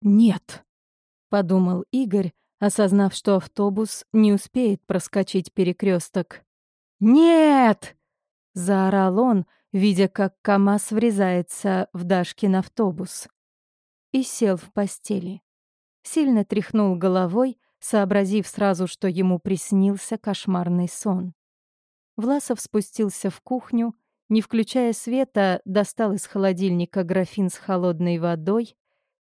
«Нет», — подумал Игорь, осознав, что автобус не успеет проскочить перекресток. «Нет!» — заорал он, видя, как КамАЗ врезается в Дашкин автобус. И сел в постели. Сильно тряхнул головой, сообразив сразу, что ему приснился кошмарный сон. Власов спустился в кухню, не включая света, достал из холодильника графин с холодной водой,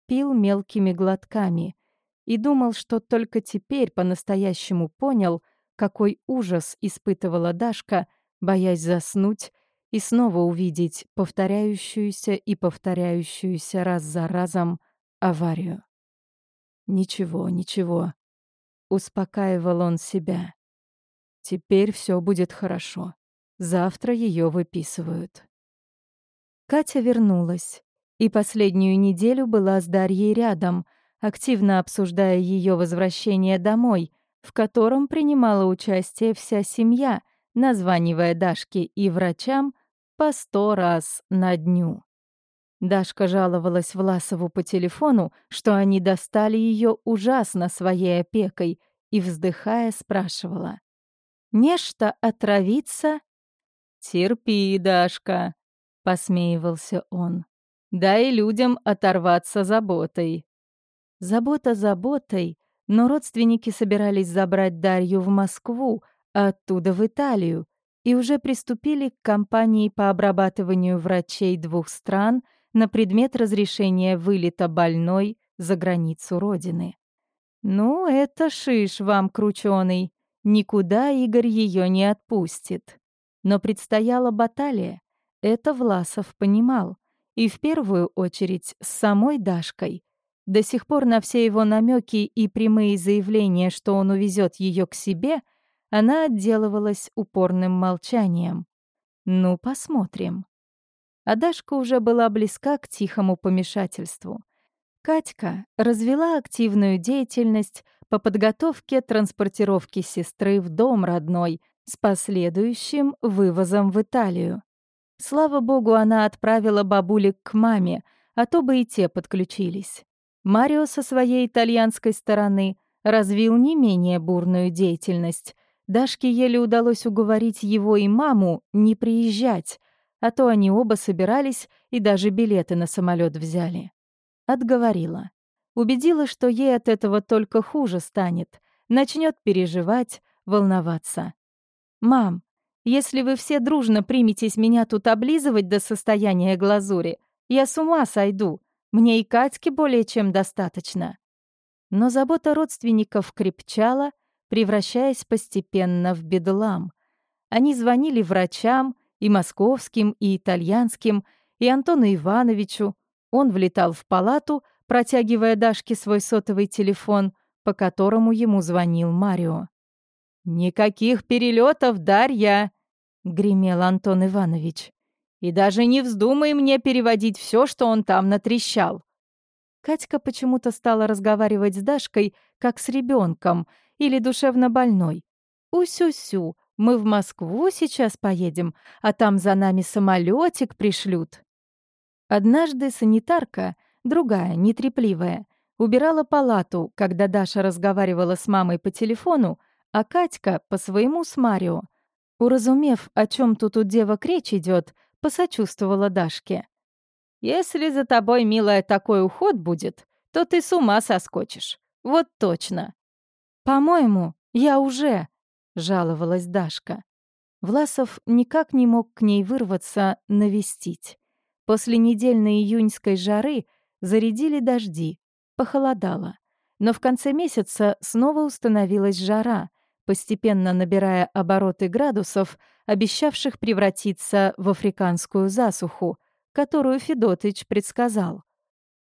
пил мелкими глотками и думал, что только теперь по-настоящему понял, какой ужас испытывала Дашка, боясь заснуть и снова увидеть повторяющуюся и повторяющуюся раз за разом аварию. «Ничего, ничего», — успокаивал он себя. Теперь все будет хорошо. Завтра ее выписывают. Катя вернулась. И последнюю неделю была с Дарьей рядом, активно обсуждая ее возвращение домой, в котором принимала участие вся семья, названивая Дашке и врачам по сто раз на дню. Дашка жаловалась Власову по телефону, что они достали ее ужасно своей опекой, и, вздыхая, спрашивала. Нечто отравиться? Терпи, Дашка, посмеивался он. Дай людям оторваться заботой. Забота заботой, но родственники собирались забрать Дарью в Москву, а оттуда в Италию, и уже приступили к кампании по обрабатыванию врачей двух стран на предмет разрешения вылета больной за границу родины. Ну, это шиш вам, крученый. Никуда Игорь ее не отпустит. Но предстояла баталия. Это Власов понимал. И в первую очередь с самой Дашкой. До сих пор на все его намеки и прямые заявления, что он увезет ее к себе, она отделывалась упорным молчанием. Ну, посмотрим. А Дашка уже была близка к тихому помешательству. Катька развела активную деятельность по подготовке транспортировки сестры в дом родной с последующим вывозом в Италию. Слава богу, она отправила бабулек к маме, а то бы и те подключились. Марио со своей итальянской стороны развил не менее бурную деятельность. Дашке еле удалось уговорить его и маму не приезжать, а то они оба собирались и даже билеты на самолет взяли. Отговорила. Убедила, что ей от этого только хуже станет, начнет переживать, волноваться. «Мам, если вы все дружно приметесь меня тут облизывать до состояния глазури, я с ума сойду. Мне и Катьки более чем достаточно». Но забота родственников крепчала, превращаясь постепенно в бедлам. Они звонили врачам, и московским, и итальянским, и Антону Ивановичу. Он влетал в палату, протягивая Дашке свой сотовый телефон, по которому ему звонил Марио. «Никаких перелетов, Дарья!» — гремел Антон Иванович. «И даже не вздумай мне переводить все, что он там натрещал». Катька почему-то стала разговаривать с Дашкой, как с ребенком или душевно больной. «Усю-сю, мы в Москву сейчас поедем, а там за нами самолетик пришлют». Однажды санитарка другая, нетрепливая, убирала палату, когда Даша разговаривала с мамой по телефону, а Катька — по своему с Марио. Уразумев, о чем тут у девок речь идет, посочувствовала Дашке. «Если за тобой, милая, такой уход будет, то ты с ума соскочишь. Вот точно». «По-моему, я уже», — жаловалась Дашка. Власов никак не мог к ней вырваться, навестить. После недельной июньской жары Зарядили дожди, похолодало. Но в конце месяца снова установилась жара, постепенно набирая обороты градусов, обещавших превратиться в африканскую засуху, которую Федотыч предсказал.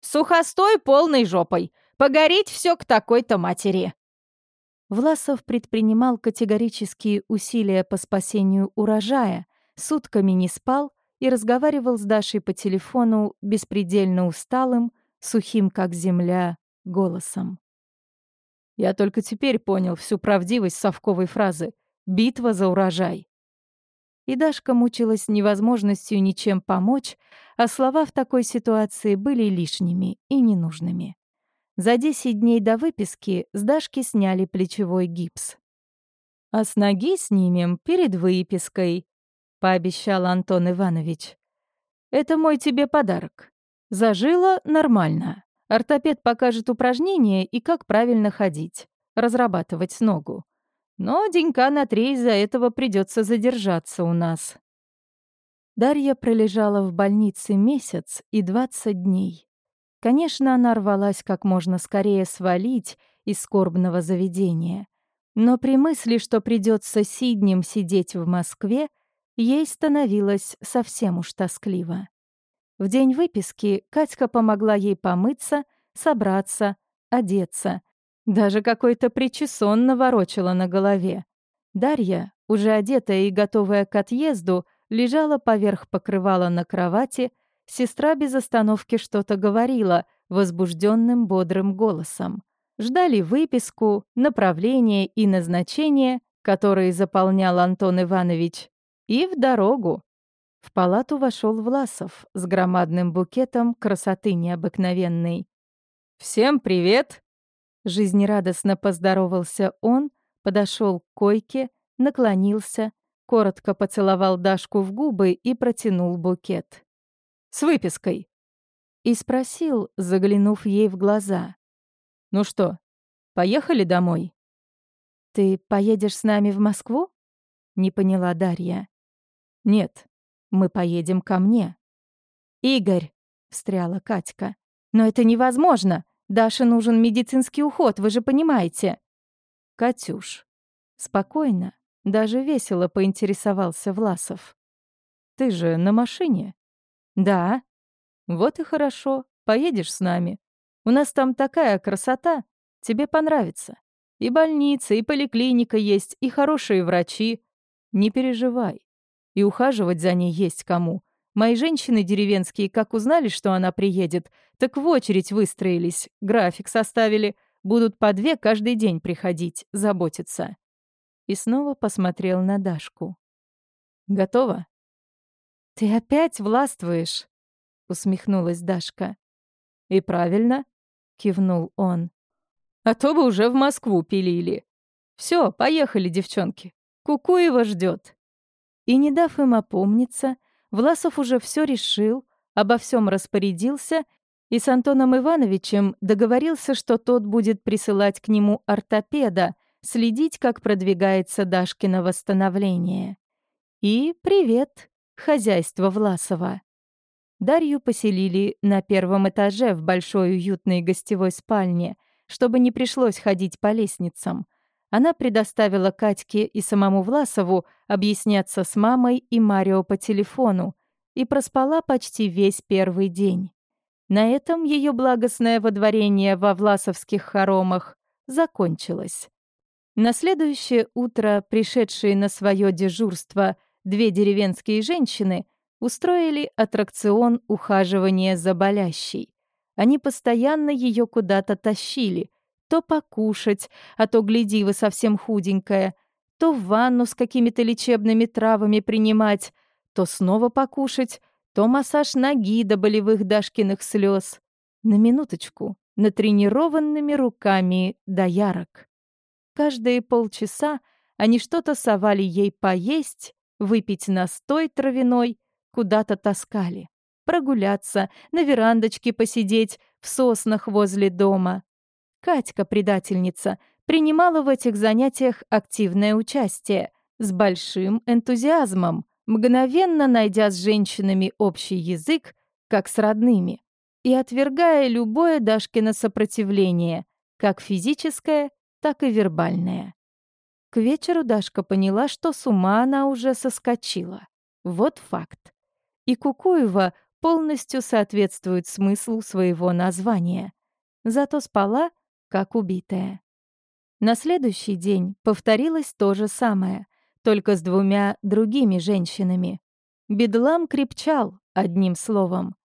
«Сухостой полной жопой! Погореть все к такой-то матери!» Власов предпринимал категорические усилия по спасению урожая, сутками не спал, и разговаривал с Дашей по телефону беспредельно усталым, сухим как земля, голосом. Я только теперь понял всю правдивость совковой фразы «битва за урожай». И Дашка мучилась невозможностью ничем помочь, а слова в такой ситуации были лишними и ненужными. За 10 дней до выписки с Дашки сняли плечевой гипс. «А с ноги снимем перед выпиской», — пообещал Антон Иванович. «Это мой тебе подарок. Зажила нормально. Ортопед покажет упражнения и как правильно ходить, разрабатывать ногу. Но денька на три из-за этого придется задержаться у нас». Дарья пролежала в больнице месяц и 20 дней. Конечно, она рвалась как можно скорее свалить из скорбного заведения. Но при мысли, что придется Сиднем сидеть в Москве, ей становилось совсем уж тоскливо. В день выписки Катька помогла ей помыться, собраться, одеться. Даже какой-то причесон наворочила на голове. Дарья, уже одетая и готовая к отъезду, лежала поверх покрывала на кровати, сестра без остановки что-то говорила возбужденным бодрым голосом. Ждали выписку, направление и назначение, которые заполнял Антон Иванович, и в дорогу. В палату вошел Власов с громадным букетом красоты необыкновенной. «Всем привет!» Жизнерадостно поздоровался он, подошел к койке, наклонился, коротко поцеловал Дашку в губы и протянул букет. «С выпиской!» И спросил, заглянув ей в глаза. «Ну что, поехали домой?» «Ты поедешь с нами в Москву?» — не поняла Дарья. «Нет, мы поедем ко мне». «Игорь!» — встряла Катька. «Но это невозможно! Даше нужен медицинский уход, вы же понимаете!» «Катюш, спокойно, даже весело поинтересовался Власов. «Ты же на машине?» «Да». «Вот и хорошо. Поедешь с нами. У нас там такая красота. Тебе понравится. И больница, и поликлиника есть, и хорошие врачи. Не переживай. И ухаживать за ней есть кому. Мои женщины деревенские, как узнали, что она приедет, так в очередь выстроились, график составили. Будут по две каждый день приходить, заботиться и снова посмотрел на Дашку. «Готово?» «Ты опять властвуешь?» — усмехнулась Дашка. «И правильно», — кивнул он. «А то бы уже в Москву пилили. Все, поехали, девчонки. Кукуева ждет. И не дав им опомниться, Власов уже все решил, обо всем распорядился и с Антоном Ивановичем договорился, что тот будет присылать к нему ортопеда, следить, как продвигается Дашкино восстановление. И привет, хозяйство Власова. Дарью поселили на первом этаже в большой уютной гостевой спальне, чтобы не пришлось ходить по лестницам. Она предоставила Катьке и самому Власову объясняться с мамой и Марио по телефону и проспала почти весь первый день. На этом ее благостное водворение во власовских хоромах закончилось. На следующее утро пришедшие на свое дежурство две деревенские женщины устроили аттракцион ухаживания за болящей. Они постоянно ее куда-то тащили, то покушать, а то, гляди, вы совсем худенькая, то в ванну с какими-то лечебными травами принимать, то снова покушать, то массаж ноги до болевых Дашкиных слез. На минуточку, натренированными руками доярок. Каждые полчаса они что-то совали ей поесть, выпить настой травяной, куда-то таскали. Прогуляться, на верандочке посидеть, в соснах возле дома. Катька, предательница, принимала в этих занятиях активное участие, с большим энтузиазмом, мгновенно найдя с женщинами общий язык, как с родными, и отвергая любое Дашкино сопротивление, как физическое, так и вербальное. К вечеру Дашка поняла, что с ума она уже соскочила. Вот факт. И Кукуева полностью соответствует смыслу своего названия. Зато спала, как убитая. На следующий день повторилось то же самое, только с двумя другими женщинами. Бедлам крепчал, одним словом.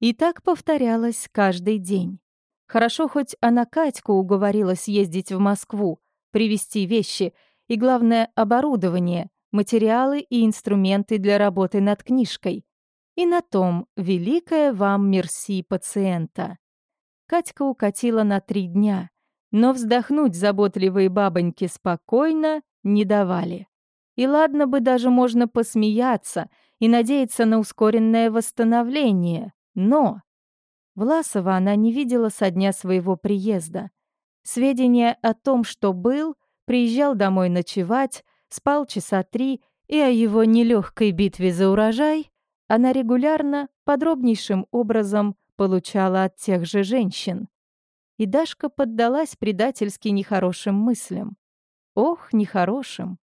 И так повторялось каждый день. Хорошо, хоть она Катьку уговорила съездить в Москву, привезти вещи и, главное, оборудование, материалы и инструменты для работы над книжкой. И на том великое вам мерси пациента. Катька укатила на три дня, но вздохнуть заботливые бабоньки спокойно не давали. И ладно бы даже можно посмеяться и надеяться на ускоренное восстановление, но... Власова она не видела со дня своего приезда. Сведения о том, что был, приезжал домой ночевать, спал часа три, и о его нелегкой битве за урожай она регулярно, подробнейшим образом получала от тех же женщин. И Дашка поддалась предательски нехорошим мыслям. Ох, нехорошим.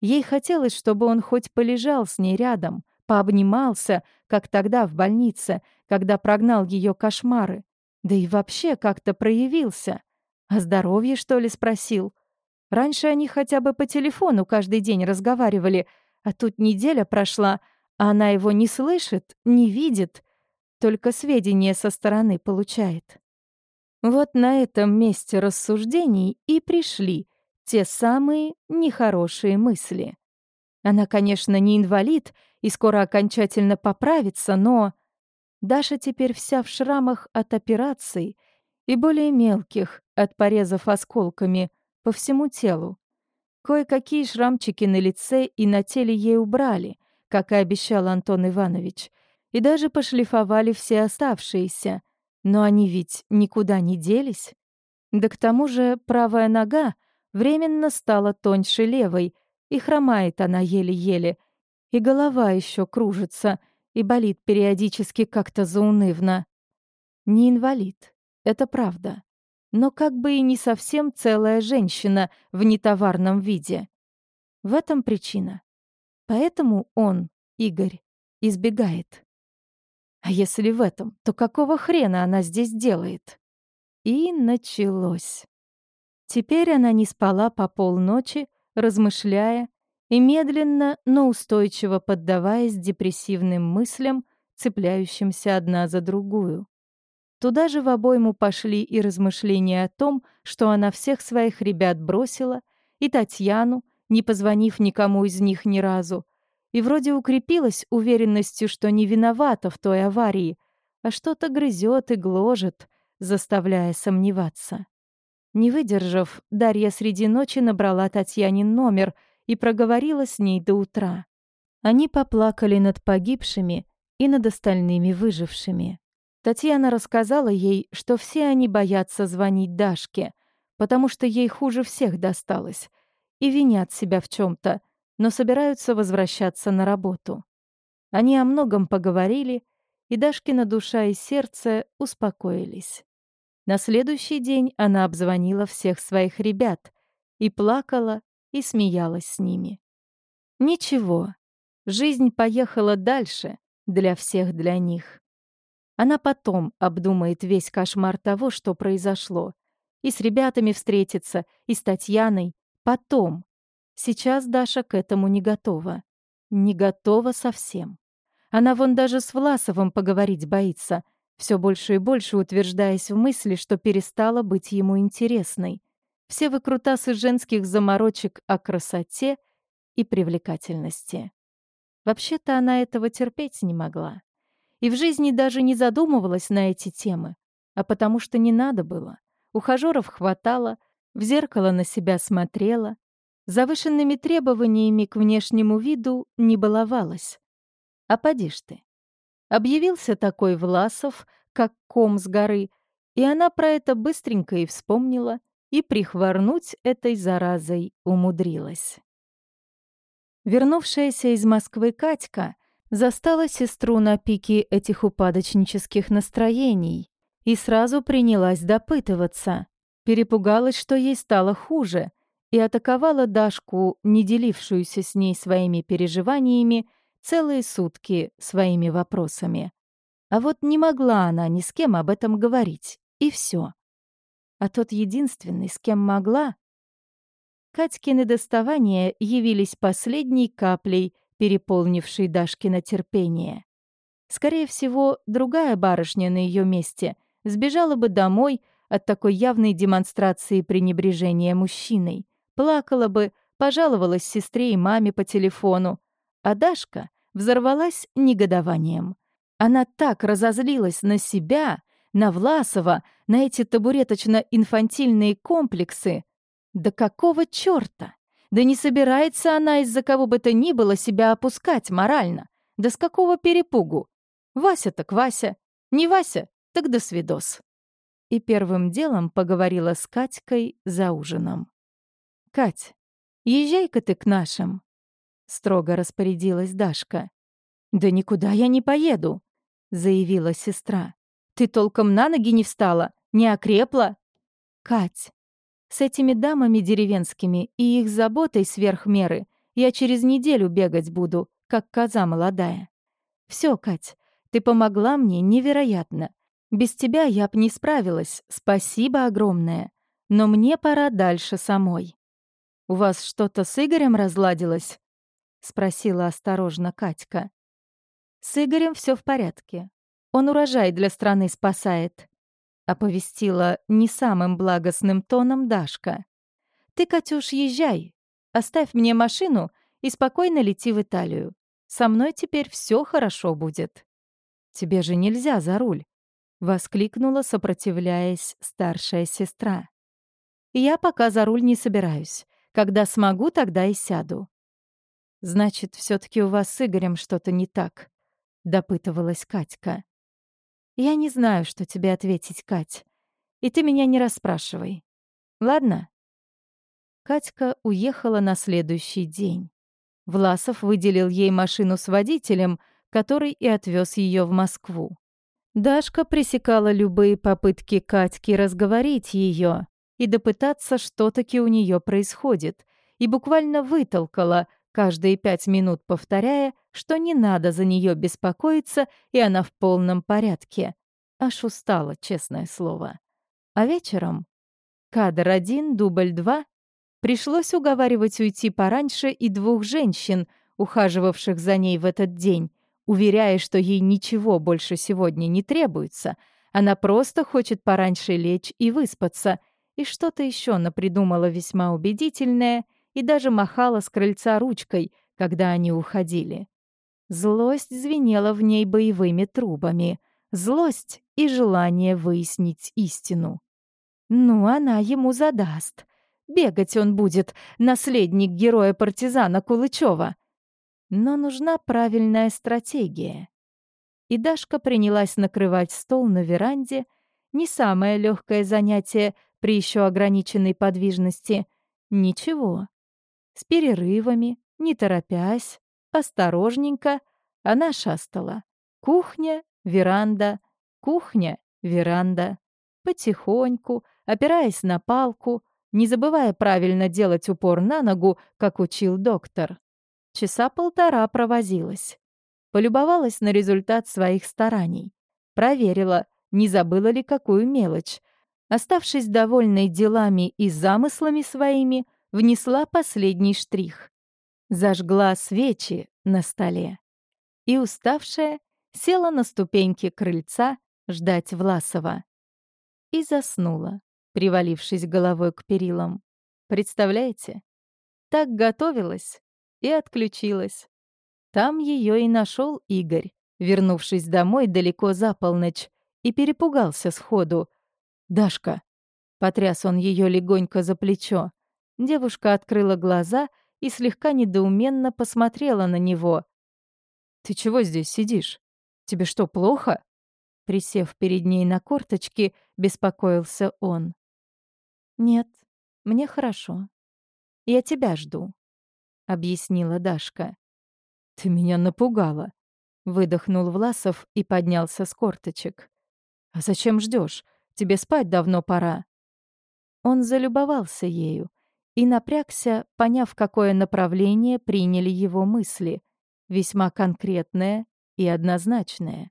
Ей хотелось, чтобы он хоть полежал с ней рядом, пообнимался, как тогда в больнице, когда прогнал ее кошмары. Да и вообще как-то проявился. О здоровье, что ли, спросил? Раньше они хотя бы по телефону каждый день разговаривали, а тут неделя прошла, а она его не слышит, не видит, только сведения со стороны получает. Вот на этом месте рассуждений и пришли те самые нехорошие мысли. Она, конечно, не инвалид и скоро окончательно поправится, но... Даша теперь вся в шрамах от операций и более мелких, от порезов осколками, по всему телу. Кое-какие шрамчики на лице и на теле ей убрали, как и обещал Антон Иванович, и даже пошлифовали все оставшиеся, но они ведь никуда не делись. Да к тому же правая нога временно стала тоньше левой, и хромает она еле-еле, и голова еще кружится, и болит периодически как-то заунывно. Не инвалид, это правда, но как бы и не совсем целая женщина в нетоварном виде. В этом причина. Поэтому он, Игорь, избегает. А если в этом, то какого хрена она здесь делает? И началось. Теперь она не спала по полночи, размышляя и медленно, но устойчиво поддаваясь депрессивным мыслям, цепляющимся одна за другую. Туда же в обойму пошли и размышления о том, что она всех своих ребят бросила, и Татьяну, не позвонив никому из них ни разу, и вроде укрепилась уверенностью, что не виновата в той аварии, а что-то грызет и гложет, заставляя сомневаться. Не выдержав, Дарья среди ночи набрала Татьянин номер и проговорила с ней до утра. Они поплакали над погибшими и над остальными выжившими. Татьяна рассказала ей, что все они боятся звонить Дашке, потому что ей хуже всех досталось, и винят себя в чем то но собираются возвращаться на работу. Они о многом поговорили, и Дашкина душа и сердце успокоились. На следующий день она обзвонила всех своих ребят и плакала, и смеялась с ними. Ничего, жизнь поехала дальше для всех для них. Она потом обдумает весь кошмар того, что произошло, и с ребятами встретится, и с Татьяной, потом. Сейчас Даша к этому не готова. Не готова совсем. Она вон даже с Власовым поговорить боится — все больше и больше утверждаясь в мысли, что перестала быть ему интересной. Все выкрутасы женских заморочек о красоте и привлекательности. Вообще-то она этого терпеть не могла. И в жизни даже не задумывалась на эти темы, а потому что не надо было. Ухажеров хватало, в зеркало на себя смотрела, завышенными требованиями к внешнему виду не баловалась. А поди ж ты. Объявился такой Власов, как ком с горы, и она про это быстренько и вспомнила, и прихворнуть этой заразой умудрилась. Вернувшаяся из Москвы Катька застала сестру на пике этих упадочнических настроений и сразу принялась допытываться. Перепугалась, что ей стало хуже, и атаковала Дашку, не делившуюся с ней своими переживаниями, целые сутки своими вопросами. А вот не могла она ни с кем об этом говорить, и все. А тот единственный, с кем могла... Катькины доставания явились последней каплей, переполнившей Дашкино терпение. Скорее всего, другая барышня на ее месте сбежала бы домой от такой явной демонстрации пренебрежения мужчиной, плакала бы, пожаловалась сестре и маме по телефону, а Дашка взорвалась негодованием. Она так разозлилась на себя, на Власова, на эти табуреточно-инфантильные комплексы. Да какого чёрта? Да не собирается она из-за кого бы то ни было себя опускать морально. Да с какого перепугу? Вася так Вася. Не Вася, так до свидос. И первым делом поговорила с Катькой за ужином. «Кать, езжай-ка ты к нашим», — строго распорядилась Дашка. «Да никуда я не поеду», — заявила сестра. «Ты толком на ноги не встала, не окрепла?» «Кать, с этими дамами деревенскими и их заботой сверх меры я через неделю бегать буду, как коза молодая. Все, Кать, ты помогла мне невероятно. Без тебя я б не справилась, спасибо огромное. Но мне пора дальше самой. «У вас что-то с Игорем разладилось?» — спросила осторожно Катька. «С Игорем все в порядке. Он урожай для страны спасает», — оповестила не самым благостным тоном Дашка. «Ты, Катюш, езжай. Оставь мне машину и спокойно лети в Италию. Со мной теперь все хорошо будет». «Тебе же нельзя за руль», — воскликнула, сопротивляясь старшая сестра. «Я пока за руль не собираюсь. Когда смогу, тогда и сяду». «Значит, все таки у вас с Игорем что-то не так», — допытывалась Катька. «Я не знаю, что тебе ответить, Кать. И ты меня не расспрашивай. Ладно?» Катька уехала на следующий день. Власов выделил ей машину с водителем, который и отвез ее в Москву. Дашка пресекала любые попытки Катьки разговорить ее и допытаться, что таки у нее происходит, и буквально вытолкала — каждые пять минут повторяя, что не надо за нее беспокоиться, и она в полном порядке. Аж устала, честное слово. А вечером, кадр один, дубль два, пришлось уговаривать уйти пораньше и двух женщин, ухаживавших за ней в этот день, уверяя, что ей ничего больше сегодня не требуется, она просто хочет пораньше лечь и выспаться, и что-то еще напридумала весьма убедительное — и даже махала с крыльца ручкой, когда они уходили. Злость звенела в ней боевыми трубами. Злость и желание выяснить истину. Ну, она ему задаст. Бегать он будет, наследник героя-партизана Кулычева. Но нужна правильная стратегия. И Дашка принялась накрывать стол на веранде, не самое легкое занятие при еще ограниченной подвижности. Ничего, с перерывами, не торопясь, осторожненько, она шастала. Кухня, веранда, кухня, веранда. Потихоньку, опираясь на палку, не забывая правильно делать упор на ногу, как учил доктор. Часа полтора провозилась. Полюбовалась на результат своих стараний. Проверила, не забыла ли какую мелочь. Оставшись довольной делами и замыслами своими, внесла последний штрих. Зажгла свечи на столе. И, уставшая, села на ступеньки крыльца ждать Власова. И заснула, привалившись головой к перилам. Представляете? Так готовилась и отключилась. Там ее и нашел Игорь, вернувшись домой далеко за полночь, и перепугался сходу. «Дашка!» — потряс он ее легонько за плечо. Девушка открыла глаза и слегка недоуменно посмотрела на него. «Ты чего здесь сидишь? Тебе что, плохо?» Присев перед ней на корточки, беспокоился он. «Нет, мне хорошо. Я тебя жду», — объяснила Дашка. «Ты меня напугала», — выдохнул Власов и поднялся с корточек. «А зачем ждешь? Тебе спать давно пора». Он залюбовался ею, и напрягся, поняв, какое направление приняли его мысли, весьма конкретное и однозначное.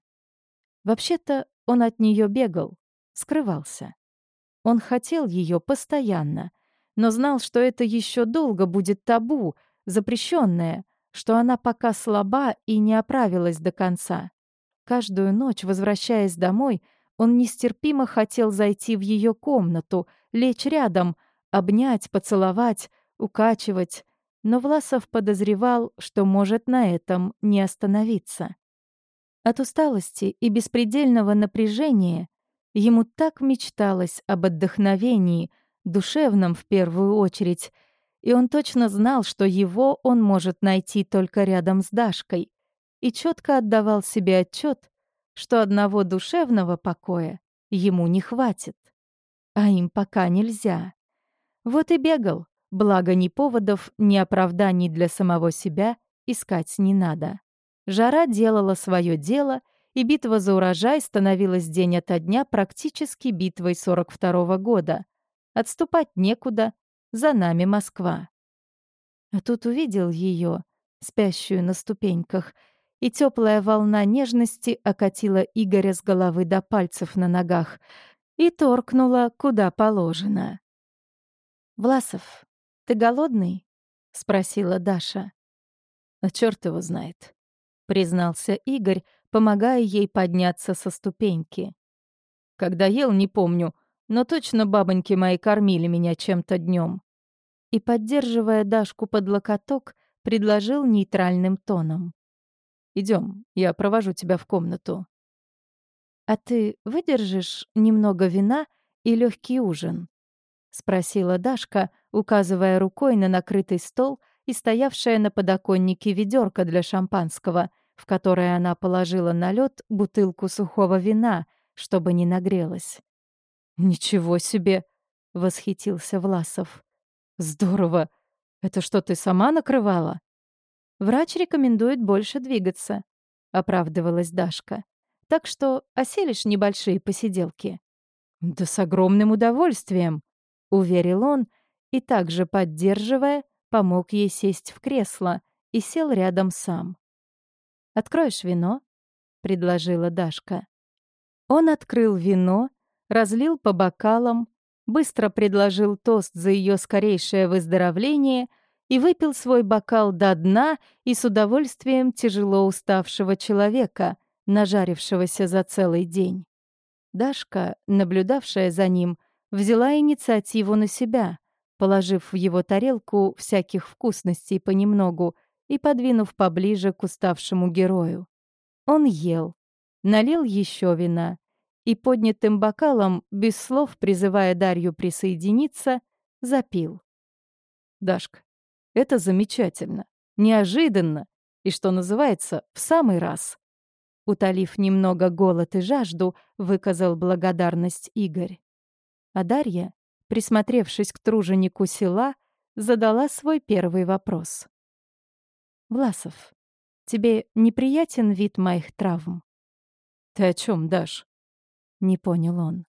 Вообще-то он от нее бегал, скрывался. Он хотел ее постоянно, но знал, что это еще долго будет табу, запрещенное, что она пока слаба и не оправилась до конца. Каждую ночь, возвращаясь домой, он нестерпимо хотел зайти в ее комнату, лечь рядом — обнять, поцеловать, укачивать, но Власов подозревал, что может на этом не остановиться. От усталости и беспредельного напряжения Ему так мечталось об отдохновении, душевном в первую очередь, и он точно знал, что его он может найти только рядом с Дашкой, и четко отдавал себе отчет, что одного душевного покоя ему не хватит, а им пока нельзя. Вот и бегал, благо ни поводов, ни оправданий для самого себя искать не надо. Жара делала свое дело, и битва за урожай становилась день ото дня практически битвой 42 -го года. Отступать некуда, за нами Москва. А тут увидел ее, спящую на ступеньках, и теплая волна нежности окатила Игоря с головы до пальцев на ногах и торкнула куда положено. «Власов, ты голодный?» — спросила Даша. «А черт его знает», — признался Игорь, помогая ей подняться со ступеньки. «Когда ел, не помню, но точно бабоньки мои кормили меня чем-то днем. И, поддерживая Дашку под локоток, предложил нейтральным тоном. Идем, я провожу тебя в комнату». «А ты выдержишь немного вина и легкий ужин?» — спросила Дашка, указывая рукой на накрытый стол и стоявшее на подоконнике ведерко для шампанского, в которое она положила на лед бутылку сухого вина, чтобы не нагрелась. «Ничего себе!» — восхитился Власов. «Здорово! Это что, ты сама накрывала?» «Врач рекомендует больше двигаться», — оправдывалась Дашка. «Так что оселишь небольшие посиделки». «Да с огромным удовольствием», — уверил он, и также поддерживая, помог ей сесть в кресло и сел рядом сам. «Откроешь вино?» — предложила Дашка. Он открыл вино разлил по бокалам, быстро предложил тост за ее скорейшее выздоровление и выпил свой бокал до дна и с удовольствием тяжело уставшего человека, нажарившегося за целый день. Дашка, наблюдавшая за ним, взяла инициативу на себя, положив в его тарелку всяких вкусностей понемногу и подвинув поближе к уставшему герою. Он ел, налил еще вина и поднятым бокалом, без слов призывая Дарью присоединиться, запил. «Дашка, это замечательно, неожиданно и, что называется, в самый раз». Утолив немного голод и жажду, выказал благодарность Игорь. А Дарья, присмотревшись к труженику села, задала свой первый вопрос. «Власов, тебе неприятен вид моих травм?» «Ты о чем, Даш?» Не понял он.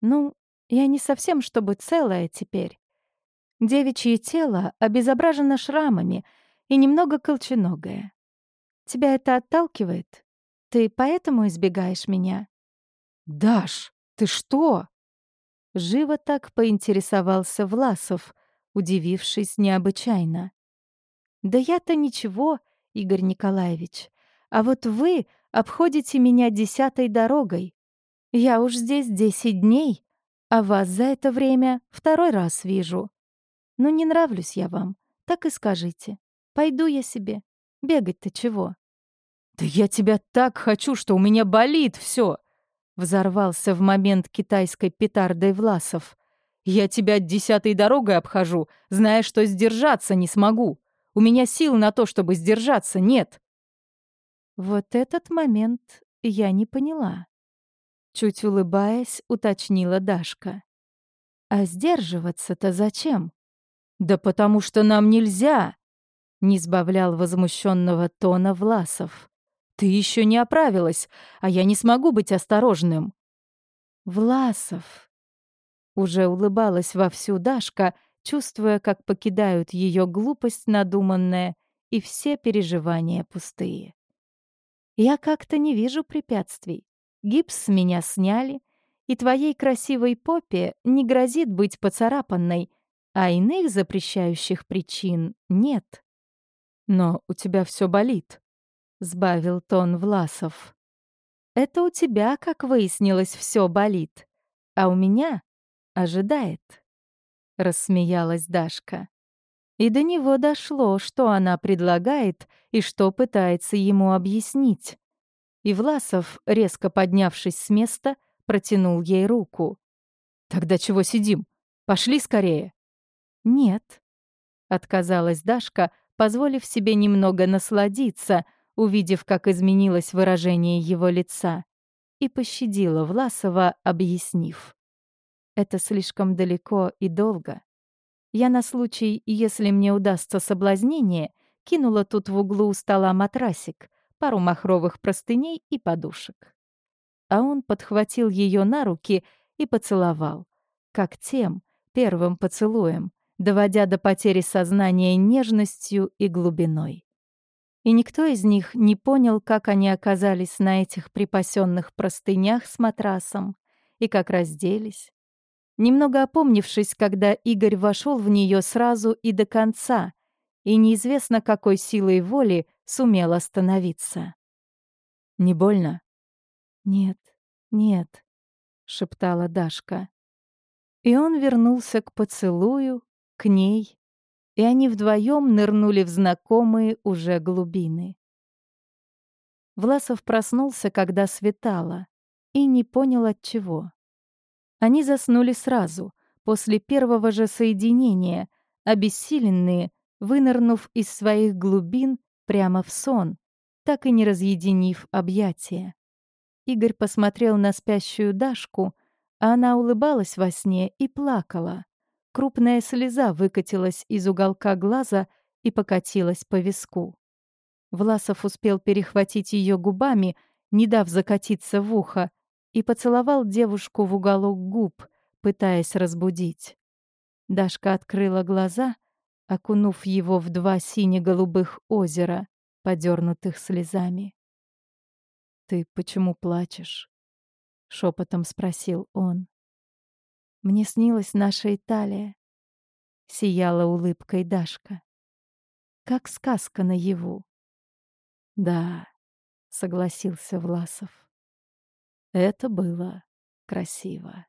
Ну, я не совсем чтобы целая теперь. Девичье тело обезображено шрамами и немного колченогое. Тебя это отталкивает? Ты поэтому избегаешь меня? Даш, ты что? Живо так поинтересовался Власов, удивившись необычайно. Да я-то ничего, Игорь Николаевич. А вот вы обходите меня десятой дорогой. Я уж здесь десять дней, а вас за это время второй раз вижу. Ну, не нравлюсь я вам, так и скажите. Пойду я себе. Бегать-то чего? Да я тебя так хочу, что у меня болит все. Взорвался в момент китайской петардой Власов. Я тебя десятой дорогой обхожу, зная, что сдержаться не смогу. У меня сил на то, чтобы сдержаться, нет. Вот этот момент я не поняла. Чуть улыбаясь, уточнила Дашка. «А сдерживаться-то зачем?» «Да потому что нам нельзя!» Не сбавлял возмущенного тона Власов. «Ты еще не оправилась, а я не смогу быть осторожным!» «Власов!» Уже улыбалась вовсю Дашка, чувствуя, как покидают ее глупость надуманная и все переживания пустые. «Я как-то не вижу препятствий. Гипс с меня сняли, и твоей красивой попе не грозит быть поцарапанной, а иных запрещающих причин нет. Но у тебя все болит, сбавил тон Власов. Это у тебя, как выяснилось, все болит, а у меня ожидает, рассмеялась Дашка. И до него дошло, что она предлагает и что пытается ему объяснить. И Власов, резко поднявшись с места, протянул ей руку. «Тогда чего сидим? Пошли скорее!» «Нет», — отказалась Дашка, позволив себе немного насладиться, увидев, как изменилось выражение его лица, и пощадила Власова, объяснив. «Это слишком далеко и долго. Я на случай, если мне удастся соблазнение, кинула тут в углу у стола матрасик, пару махровых простыней и подушек. А он подхватил ее на руки и поцеловал, как тем, первым поцелуем, доводя до потери сознания нежностью и глубиной. И никто из них не понял, как они оказались на этих припасенных простынях с матрасом и как разделись, Немного опомнившись, когда Игорь вошел в нее сразу и до конца, и неизвестно какой силой воли сумел остановиться. «Не больно?» «Нет, нет», — шептала Дашка. И он вернулся к поцелую, к ней, и они вдвоем нырнули в знакомые уже глубины. Власов проснулся, когда светало, и не понял от чего. Они заснули сразу, после первого же соединения, обессиленные, вынырнув из своих глубин прямо в сон, так и не разъединив объятия. Игорь посмотрел на спящую Дашку, а она улыбалась во сне и плакала. Крупная слеза выкатилась из уголка глаза и покатилась по виску. Власов успел перехватить ее губами, не дав закатиться в ухо, и поцеловал девушку в уголок губ, пытаясь разбудить. Дашка открыла глаза, окунув его в два сине-голубых озера, подернутых слезами. «Ты почему плачешь?» — шепотом спросил он. «Мне снилась наша Италия», — сияла улыбкой Дашка. «Как сказка наяву». «Да», — согласился Власов. Это было красиво.